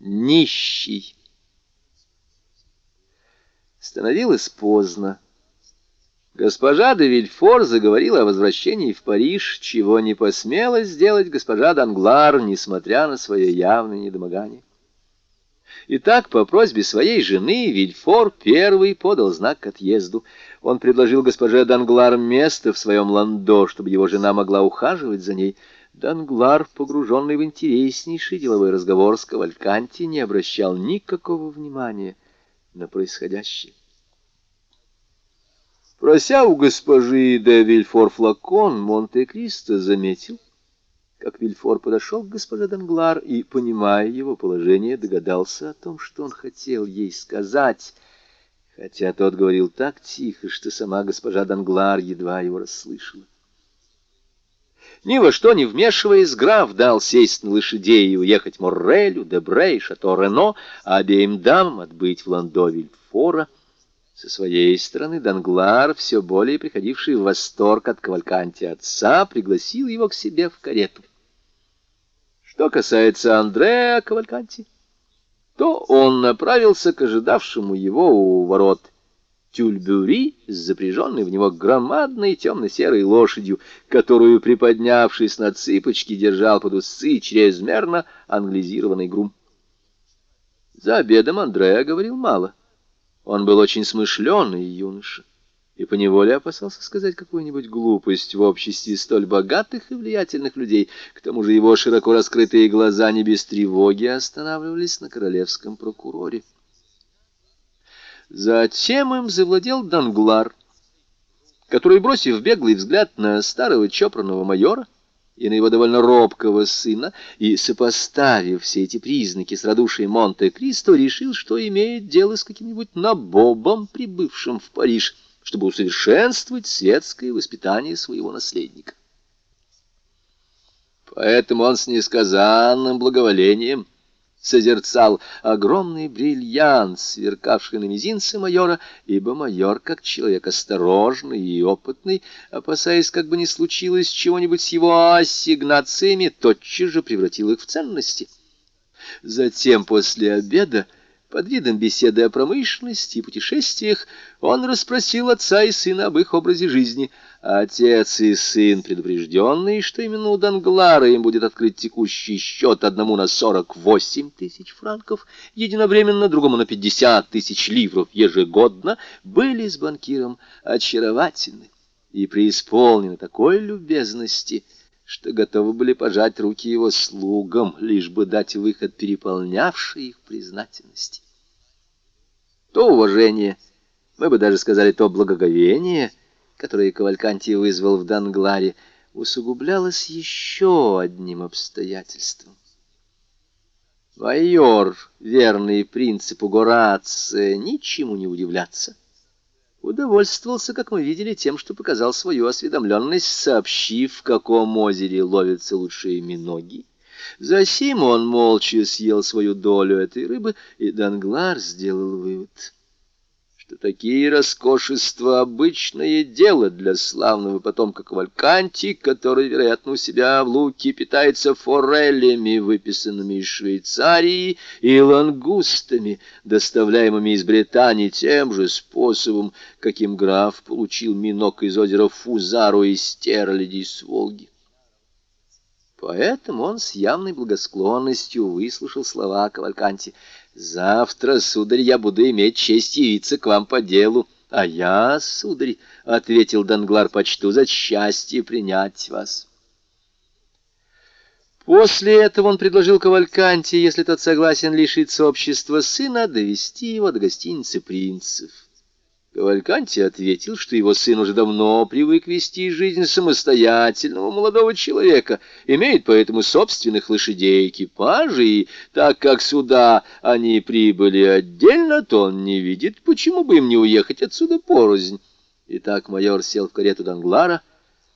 Нищий. Становилось поздно. Госпожа де Вильфор заговорила о возвращении в Париж, чего не посмела сделать госпожа Данглар, несмотря на свое явное недомогание. Итак, по просьбе своей жены Вильфор первый подал знак к отъезду. Он предложил госпоже Данглар место в своем ландо, чтобы его жена могла ухаживать за ней — Данглар, погруженный в интереснейший деловой разговор с Кавальканти, не обращал никакого внимания на происходящее. Прося у госпожи де Вильфор флакон, Монте-Кристо заметил, как Вильфор подошел к госпоже Данглар и, понимая его положение, догадался о том, что он хотел ей сказать, хотя тот говорил так тихо, что сама госпожа Данглар едва его расслышала. Ни во что не вмешиваясь, граф дал сесть на лошадей и уехать Моррелю, Дебре и Шато-Рено, а обеим дамам отбыть в Ландо-Вильфора. Со своей стороны Данглар, все более приходивший в восторг от кавальканти отца, пригласил его к себе в карету. Что касается Андреа Кавальканти, то он направился к ожидавшему его у ворот тюльбюри с запряженной в него громадной темно-серой лошадью, которую, приподнявшись на цыпочки, держал под усы чрезмерно англизированный грум. За обедом Андреа говорил мало. Он был очень смышленый юноша и поневоле опасался сказать какую-нибудь глупость в обществе столь богатых и влиятельных людей. К тому же его широко раскрытые глаза не без тревоги останавливались на королевском прокуроре. Затем им завладел Данглар, который, бросив беглый взгляд на старого чопорного майора и на его довольно робкого сына, и, сопоставив все эти признаки с радушием Монте-Кристо, решил, что имеет дело с каким-нибудь набобом, прибывшим в Париж, чтобы усовершенствовать светское воспитание своего наследника. Поэтому он с несказанным благоволением созерцал огромный бриллиант, сверкавший на мизинце майора, ибо майор, как человек осторожный и опытный, опасаясь, как бы не случилось чего-нибудь с его ассигнациями, тотчас же превратил их в ценности. Затем, после обеда, под видом беседы о промышленности и путешествиях он расспросил отца и сына об их образе жизни. Отец и сын, предупрежденные, что именно у Данглара им будет открыть текущий счет одному на сорок восемь тысяч франков, единовременно другому на пятьдесят тысяч ливров ежегодно, были с банкиром очаровательны и преисполнены такой любезности — что готовы были пожать руки его слугам, лишь бы дать выход переполнявшей их признательности. То уважение, мы бы даже сказали, то благоговение, которое Кавальканти вызвал в Дангларе, усугублялось еще одним обстоятельством. Майор, верный принципу Горация, ничему не удивляться, удовольствовался, как мы видели, тем, что показал свою осведомленность, сообщив, в каком озере ловятся лучшие миноги. Засим он молча съел свою долю этой рыбы, и Данглар сделал вывод — что такие роскошества — обычное дело для славного потомка Кавальканти, который, вероятно, у себя в луке питается форелями, выписанными из Швейцарии, и лангустами, доставляемыми из Британии тем же способом, каким граф получил минок из озера Фузару и стерляди с Волги. Поэтому он с явной благосклонностью выслушал слова Кавальканти — Завтра, сударь, я буду иметь честь явиться к вам по делу. А я, сударь, — ответил Данглар, — почту за счастье принять вас. После этого он предложил Кавальканте, если тот согласен лишиться общества сына, довести его до гостиницы принцев. Кавальканти ответил, что его сын уже давно привык вести жизнь самостоятельного молодого человека, имеет поэтому собственных лошадей экипажи, и так как сюда они прибыли отдельно, то он не видит, почему бы им не уехать отсюда порознь. Итак, майор сел в карету Данглара,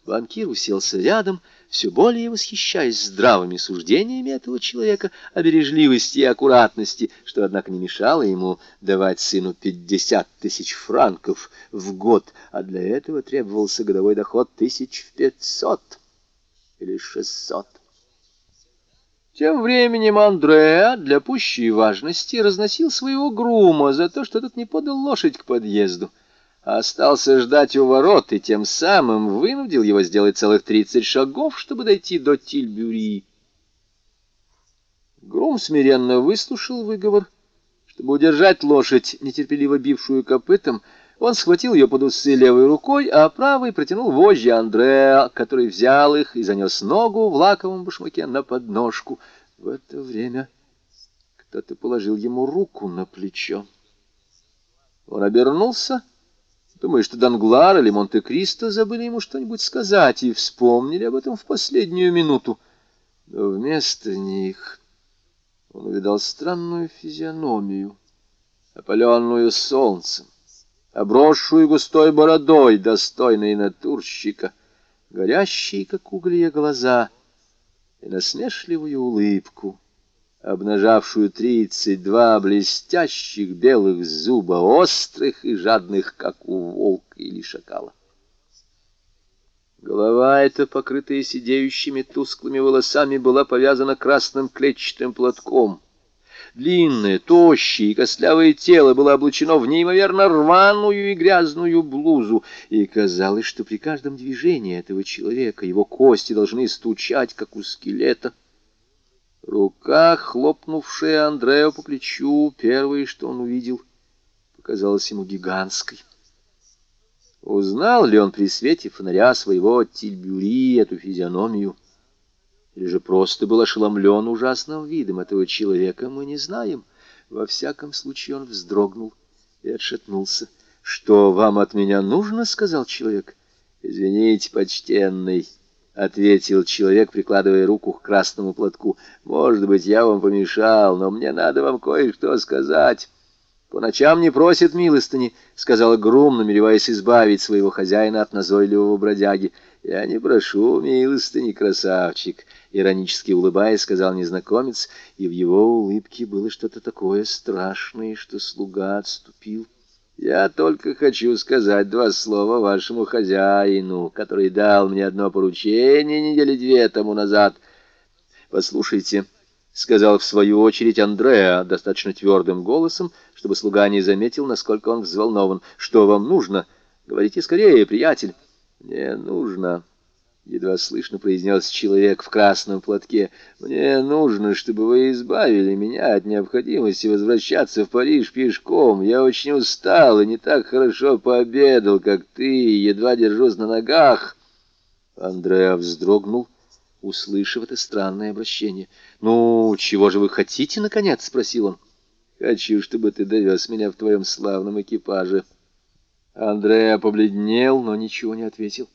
банкир уселся рядом — все более восхищаясь здравыми суждениями этого человека о бережливости и аккуратности, что, однако, не мешало ему давать сыну пятьдесят тысяч франков в год, а для этого требовался годовой доход тысяч пятьсот или шестьсот. Тем временем Андреа для пущей важности разносил своего грума за то, что тот не подал лошадь к подъезду, остался ждать у ворот и тем самым вынудил его сделать целых тридцать шагов, чтобы дойти до Тильбюри. Грум смиренно выслушал выговор. Чтобы удержать лошадь, нетерпеливо бившую копытом, он схватил ее под усы левой рукой, а правой протянул вожжи Андреа, который взял их и занес ногу в лаковом башмаке на подножку. В это время кто-то положил ему руку на плечо. Он обернулся, думая, что Данглар или Монте-Кристо забыли ему что-нибудь сказать и вспомнили об этом в последнюю минуту. Но вместо них он увидал странную физиономию, опаленную солнцем обросшую густой бородой, достойной натурщика, горящие, как уголья, глаза и насмешливую улыбку, обнажавшую тридцать два блестящих белых зуба, острых и жадных, как у волка или шакала. Голова эта, покрытая сидеющими тусклыми волосами, была повязана красным клетчатым платком — Длинное, тощее и костлявое тело было облачено в неимоверно рваную и грязную блузу, и казалось, что при каждом движении этого человека его кости должны стучать, как у скелета. Рука, хлопнувшая Андрео по плечу, первое, что он увидел, показалась ему гигантской. Узнал ли он при свете фонаря своего Тильбюри эту физиономию? или же просто был ошеломлен ужасным видом этого человека, мы не знаем. Во всяком случае он вздрогнул и отшатнулся. «Что вам от меня нужно?» — сказал человек. «Извините, почтенный», — ответил человек, прикладывая руку к красному платку. «Может быть, я вам помешал, но мне надо вам кое-что сказать». «По ночам не просит милостыни», — сказал Грум, намереваясь избавить своего хозяина от назойливого бродяги. «Я не прошу милостыни, красавчик», — иронически улыбаясь, сказал незнакомец, и в его улыбке было что-то такое страшное, что слуга отступил. «Я только хочу сказать два слова вашему хозяину, который дал мне одно поручение недели две тому назад. Послушайте». — сказал в свою очередь Андреа достаточно твердым голосом, чтобы слуга не заметил, насколько он взволнован. — Что вам нужно? Говорите скорее, приятель. «Мне нужно...» — едва слышно произнес человек в красном платке. «Мне нужно, чтобы вы избавили меня от необходимости возвращаться в Париж пешком. Я очень устал и не так хорошо пообедал, как ты, едва держусь на ногах». Андреа вздрогнул, услышав это странное обращение. «Ну, чего же вы хотите, наконец?» — спросил он. «Хочу, чтобы ты довез меня в твоем славном экипаже». Андреа побледнел, но ничего не ответил.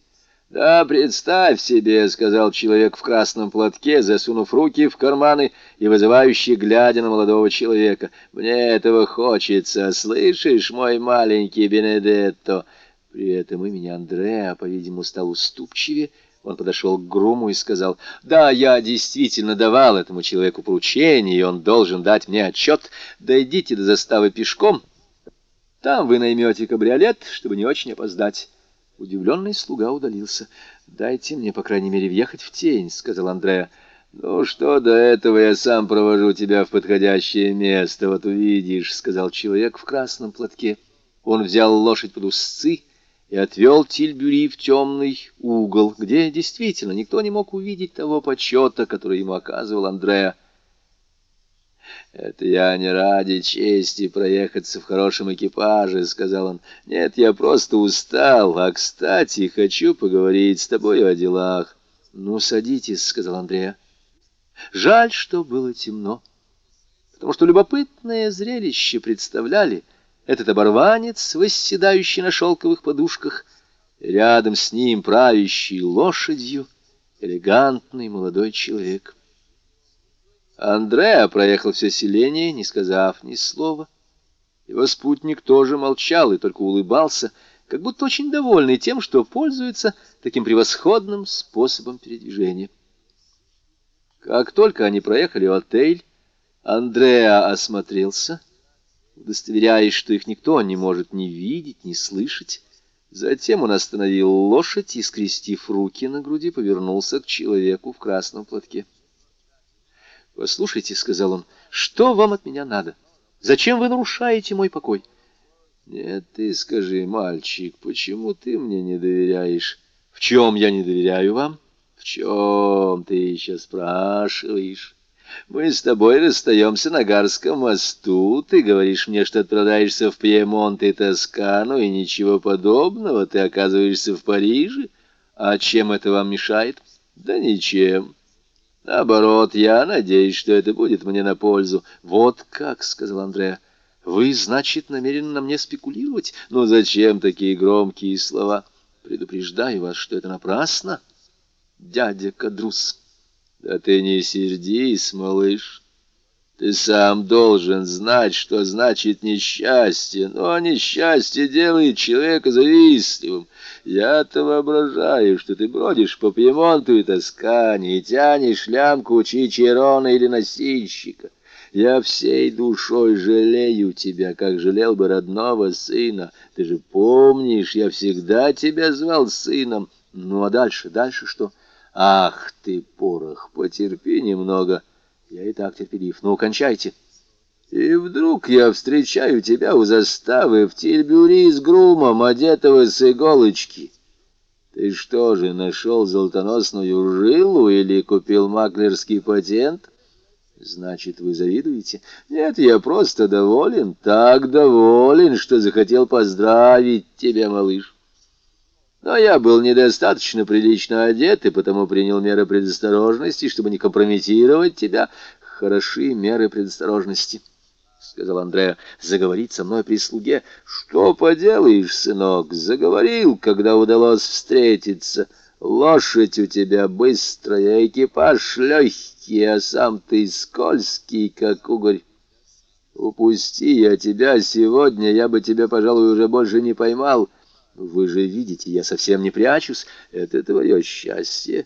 «Да, представь себе», — сказал человек в красном платке, засунув руки в карманы и вызывающий, глядя на молодого человека. «Мне этого хочется, слышишь, мой маленький Бенедетто?» При этом имени Андреа, по-видимому, стал уступчивее. Он подошел к Груму и сказал, «Да, я действительно давал этому человеку поручение, и он должен дать мне отчет. Дойдите до заставы пешком, там вы наймете кабриолет, чтобы не очень опоздать. Удивленный слуга удалился. «Дайте мне, по крайней мере, въехать в тень», — сказал Андреа. «Ну что до этого, я сам провожу тебя в подходящее место, вот увидишь», — сказал человек в красном платке. Он взял лошадь под узцы и отвел Тильбюри в темный угол, где действительно никто не мог увидеть того почета, который ему оказывал Андреа. «Это я не ради чести проехаться в хорошем экипаже», — сказал он. «Нет, я просто устал. А, кстати, хочу поговорить с тобой о делах». «Ну, садитесь», — сказал Андрея. Жаль, что было темно, потому что любопытное зрелище представляли этот оборванец, восседающий на шелковых подушках, рядом с ним правящий лошадью элегантный молодой человек. Андреа проехал все селение, не сказав ни слова. Его спутник тоже молчал и только улыбался, как будто очень довольный тем, что пользуется таким превосходным способом передвижения. Как только они проехали отель, Андреа осмотрелся, удостоверяясь, что их никто не может ни видеть, ни слышать. Затем он остановил лошадь и, скрестив руки на груди, повернулся к человеку в красном платке. «Послушайте», — сказал он, — «что вам от меня надо? Зачем вы нарушаете мой покой?» «Нет, ты скажи, мальчик, почему ты мне не доверяешь?» «В чем я не доверяю вам?» «В чем ты еще спрашиваешь?» Мы с тобой расстаемся на Гарском мосту. Ты говоришь мне, что отправляешься в Пьемонт и Тоскану, и ничего подобного. Ты оказываешься в Париже. А чем это вам мешает? Да ничем. Наоборот, я надеюсь, что это будет мне на пользу. Вот как, — сказал Андреа. Вы, значит, намерены на мне спекулировать? Ну зачем такие громкие слова? Предупреждаю вас, что это напрасно, дядя Кадрус. Да ты не сердись, малыш. Ты сам должен знать, что значит несчастье, но несчастье делает человека завистливым. Я-то воображаю, что ты бродишь по Пьемонту и Тоскане и тянешь лямку чичерона или носильщика. Я всей душой жалею тебя, как жалел бы родного сына. Ты же помнишь, я всегда тебя звал сыном. Ну а дальше, дальше что? Ах ты, порох, потерпи немного. Я и так терпелив. Ну, кончайте. И вдруг я встречаю тебя у заставы в Тильбюри с грумом, одетого с иголочки. Ты что же, нашел золотоносную жилу или купил маклерский патент? Значит, вы завидуете? Нет, я просто доволен, так доволен, что захотел поздравить тебя, малыш. Но я был недостаточно прилично одет, и потому принял меры предосторожности, чтобы не компрометировать тебя. Хороши меры предосторожности, — сказал Андреа. Заговорить со мной при слуге. Что поделаешь, сынок, заговорил, когда удалось встретиться. Лошадь у тебя быстрая, экипаж легкий, а сам ты скользкий, как угорь. Упусти я тебя сегодня, я бы тебя, пожалуй, уже больше не поймал. — вы же видите, я совсем не прячусь. Это твое счастье.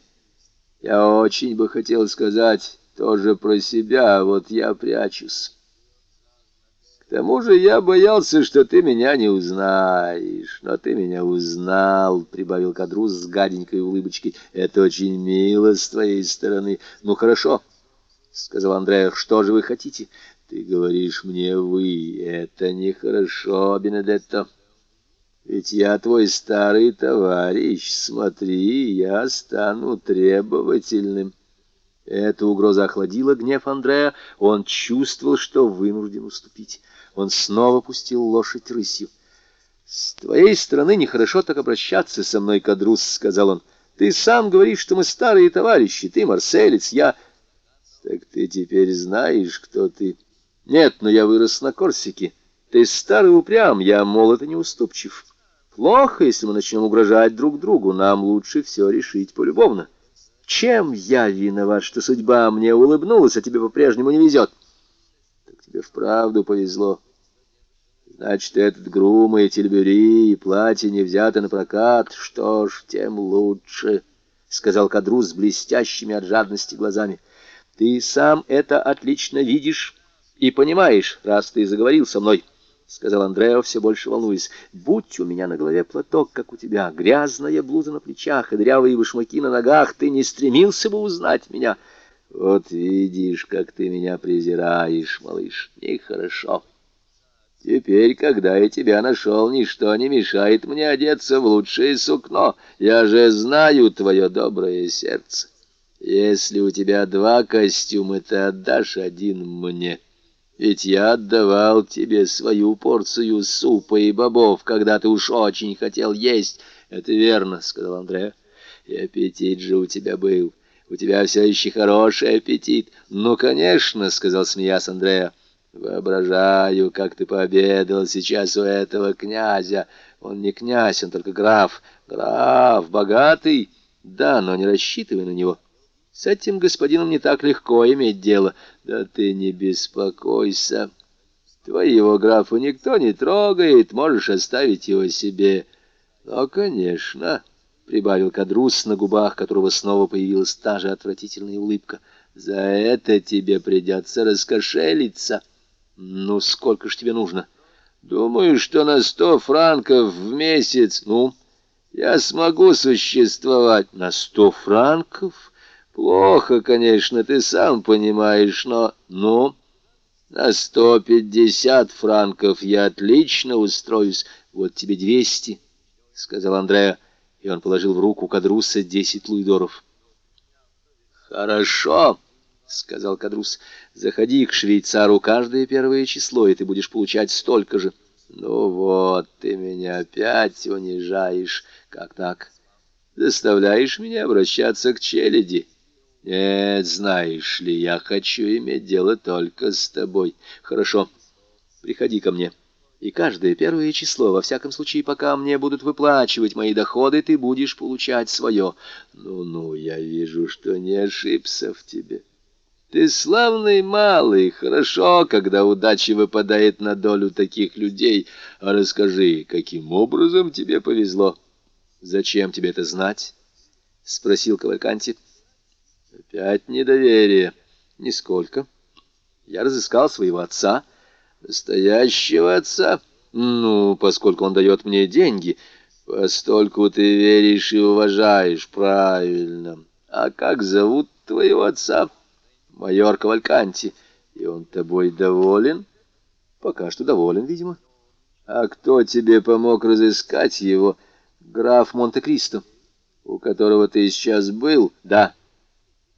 Я очень бы хотел сказать тоже про себя, вот я прячусь. К тому же я боялся, что ты меня не узнаешь. Но ты меня узнал, — прибавил Кадрус с гаденькой улыбочкой. Это очень мило с твоей стороны. Ну, хорошо, — сказал Андрея. Что же вы хотите? Ты говоришь мне «вы». Это нехорошо, Бенедетто. Ведь я твой старый товарищ, смотри, я стану требовательным. Эта угроза охладила гнев Андрея, он чувствовал, что вынужден уступить. Он снова пустил лошадь рысью. «С твоей стороны нехорошо так обращаться со мной, Кадрус», — сказал он. «Ты сам говоришь, что мы старые товарищи, ты марселец, я...» «Так ты теперь знаешь, кто ты?» «Нет, но я вырос на Корсике. Ты старый упрям, я молод и неуступчив». Плохо, если мы начнем угрожать друг другу. Нам лучше все решить полюбовно. Чем я виноват, что судьба мне улыбнулась, а тебе по-прежнему не везет? Так тебе вправду повезло. Значит, этот грум и тельбюри, и платье не взяты на прокат. Что ж, тем лучше, — сказал Кадрус с блестящими от жадности глазами. Ты сам это отлично видишь и понимаешь, раз ты заговорил со мной. —— сказал Андрео, все больше волнуясь. — Будь у меня на голове платок, как у тебя, грязная блуза на плечах и дрявые башмаки на ногах, ты не стремился бы узнать меня. Вот видишь, как ты меня презираешь, малыш, нехорошо. Теперь, когда я тебя нашел, ничто не мешает мне одеться в лучшее сукно. Я же знаю твое доброе сердце. Если у тебя два костюма, ты отдашь один мне». Ведь я отдавал тебе свою порцию супа и бобов, когда ты уж очень хотел есть. Это верно, — сказал Андреа. И аппетит же у тебя был. У тебя все еще хороший аппетит. Ну, конечно, — сказал смеясь Андреа. Воображаю, как ты пообедал сейчас у этого князя. Он не князь, он только граф. Граф, богатый. Да, но не рассчитывай на него. С этим господином не так легко иметь дело. Да ты не беспокойся. Твоего графа никто не трогает, можешь оставить его себе. Но, конечно, — прибавил Кадрус, на губах которого снова появилась та же отвратительная улыбка, — за это тебе придется раскошелиться. Ну, сколько ж тебе нужно? Думаю, что на сто франков в месяц. Ну, я смогу существовать на сто франков? — Плохо, конечно, ты сам понимаешь, но... Ну, на сто пятьдесят франков я отлично устроюсь. Вот тебе двести, — сказал Андреа, и он положил в руку Кадруса десять луидоров. Хорошо, — сказал Кадрус, — заходи к швейцару каждое первое число, и ты будешь получать столько же. Ну вот, ты меня опять унижаешь. Как так? Заставляешь меня обращаться к челяди. Нет, знаешь ли, я хочу иметь дело только с тобой. Хорошо, приходи ко мне. И каждое первое число, во всяком случае, пока мне будут выплачивать мои доходы, ты будешь получать свое. Ну-ну, я вижу, что не ошибся в тебе. Ты славный малый, хорошо, когда удача выпадает на долю таких людей. А расскажи, каким образом тебе повезло? Зачем тебе это знать? — спросил Кавальканти. — Опять недоверие. Нисколько. Я разыскал своего отца. Настоящего отца? Ну, поскольку он дает мне деньги. Постольку ты веришь и уважаешь. Правильно. А как зовут твоего отца? Майор Кавальканти. И он тобой доволен? Пока что доволен, видимо. А кто тебе помог разыскать его? Граф Монте-Кристо, у которого ты сейчас был? Да.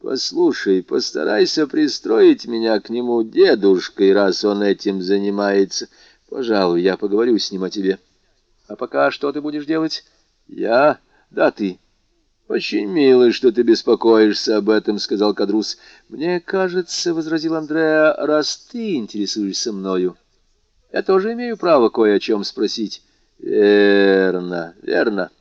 Послушай, постарайся пристроить меня к нему дедушкой, раз он этим занимается. Пожалуй, я поговорю с ним о тебе. А пока что ты будешь делать? Я? Да, ты. Очень мило, что ты беспокоишься об этом, сказал Кадрус. Мне кажется, возразил Андреа, раз ты интересуешься мною, я тоже имею право кое о чем спросить. Верно, верно.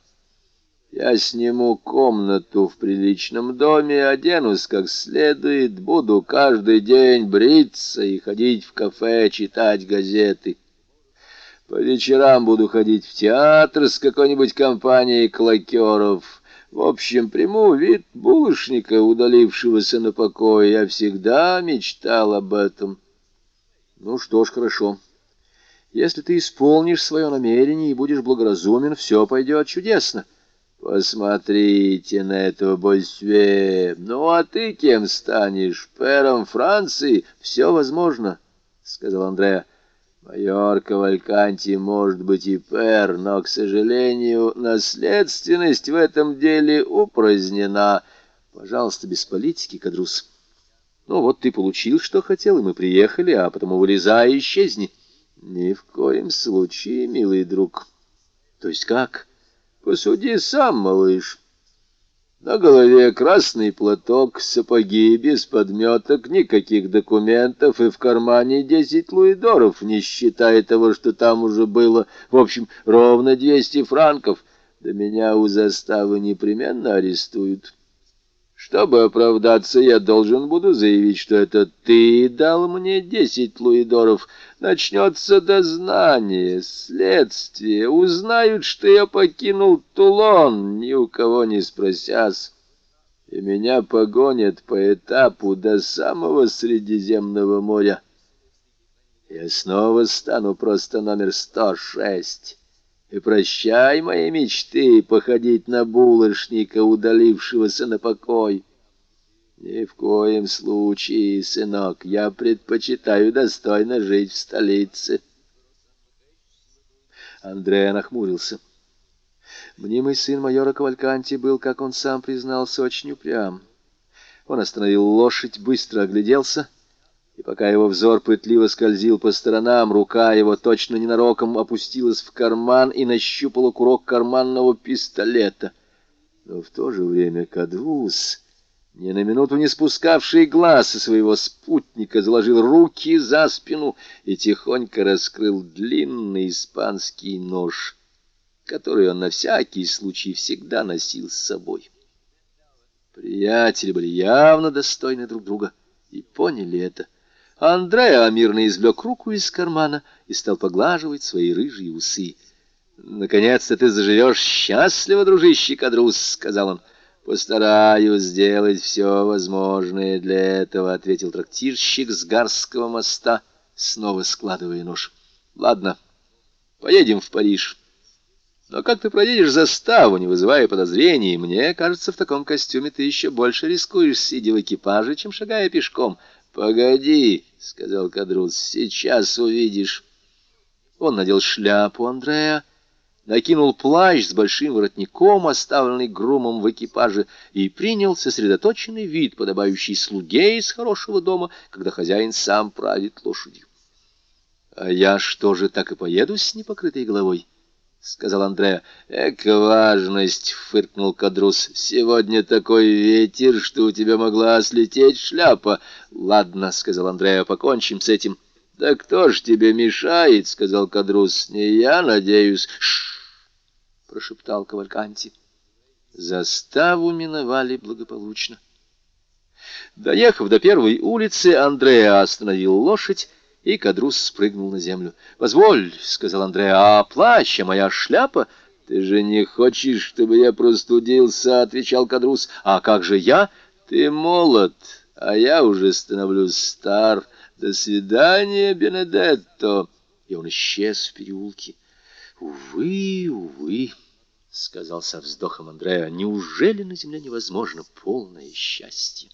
Я сниму комнату в приличном доме, оденусь как следует, буду каждый день бриться и ходить в кафе, читать газеты. По вечерам буду ходить в театр с какой-нибудь компанией клокеров. В общем, приму вид булочника, удалившегося на покой. Я всегда мечтал об этом. Ну что ж, хорошо. Если ты исполнишь свое намерение и будешь благоразумен, все пойдет чудесно. Посмотрите на этого Босве. Ну, а ты кем станешь? Пером Франции? Все возможно, — сказал Андреа. Майор Кавальканти может быть и пер, но, к сожалению, наследственность в этом деле упразднена. Пожалуйста, без политики, Кадрус. Ну, вот ты получил, что хотел, и мы приехали, а потому вылезай и исчезни. Ни в коем случае, милый друг. То есть как? — Посуди сам, малыш. На голове красный платок, сапоги без подметок, никаких документов и в кармане десять луидоров, не считая того, что там уже было, в общем, ровно двести франков. Да меня у заставы непременно арестуют. Чтобы оправдаться, я должен буду заявить, что это ты дал мне десять луидоров. Начнется дознание, следствие, узнают, что я покинул Тулон, ни у кого не спросясь. И меня погонят по этапу до самого Средиземного моря. Я снова стану просто номер сто шесть. И прощай мои мечты походить на булочника, удалившегося на покой. Ни в коем случае, сынок, я предпочитаю достойно жить в столице. Андрей нахмурился. Мнимый сын майора Кавальканти был, как он сам признался, очень упрям. Он остановил лошадь, быстро огляделся — и пока его взор пытливо скользил по сторонам, рука его точно ненароком опустилась в карман и нащупала курок карманного пистолета. Но в то же время Кадвус, ни на минуту не спускавший глаз со своего спутника, заложил руки за спину и тихонько раскрыл длинный испанский нож, который он на всякий случай всегда носил с собой. Приятели были явно достойны друг друга и поняли это. Андреа мирно извлек руку из кармана и стал поглаживать свои рыжие усы. «Наконец-то ты заживешь счастливо, дружище Кадрус», — сказал он. «Постараюсь сделать все возможное для этого», — ответил трактирщик с Гарского моста, снова складывая нож. «Ладно, поедем в Париж. Но как ты проедешь заставу, не вызывая подозрений, мне кажется, в таком костюме ты еще больше рискуешь, сидя в экипаже, чем шагая пешком. Погоди, — сказал Кадрус, — сейчас увидишь. Он надел шляпу Андрея, накинул плащ с большим воротником, оставленный грумом в экипаже, и принял сосредоточенный вид, подобающий слуге из хорошего дома, когда хозяин сам правит лошадью. — А я что же, так и поеду с непокрытой головой? —— сказал Андреа. — Эка важность, — фыркнул Кадрус. — Сегодня такой ветер, что у тебя могла слететь шляпа. — Ладно, — сказал Андреа, — покончим с этим. — Да кто ж тебе мешает, — сказал Кадрус. — Не я, надеюсь. — Ш прошептал Кавальканти. Заставу миновали благополучно. Доехав до первой улицы, Андреа остановил лошадь и Кадрус спрыгнул на землю. «Позволь», — сказал Андрей, — «а плащ, а моя шляпа?» «Ты же не хочешь, чтобы я простудился?» — отвечал Кадрус. «А как же я?» «Ты молод, а я уже становлюсь стар. До свидания, Бенедетто!» И он исчез в переулке. «Увы, увы», — сказал со вздохом Андреа, — «неужели на земле невозможно полное счастье?»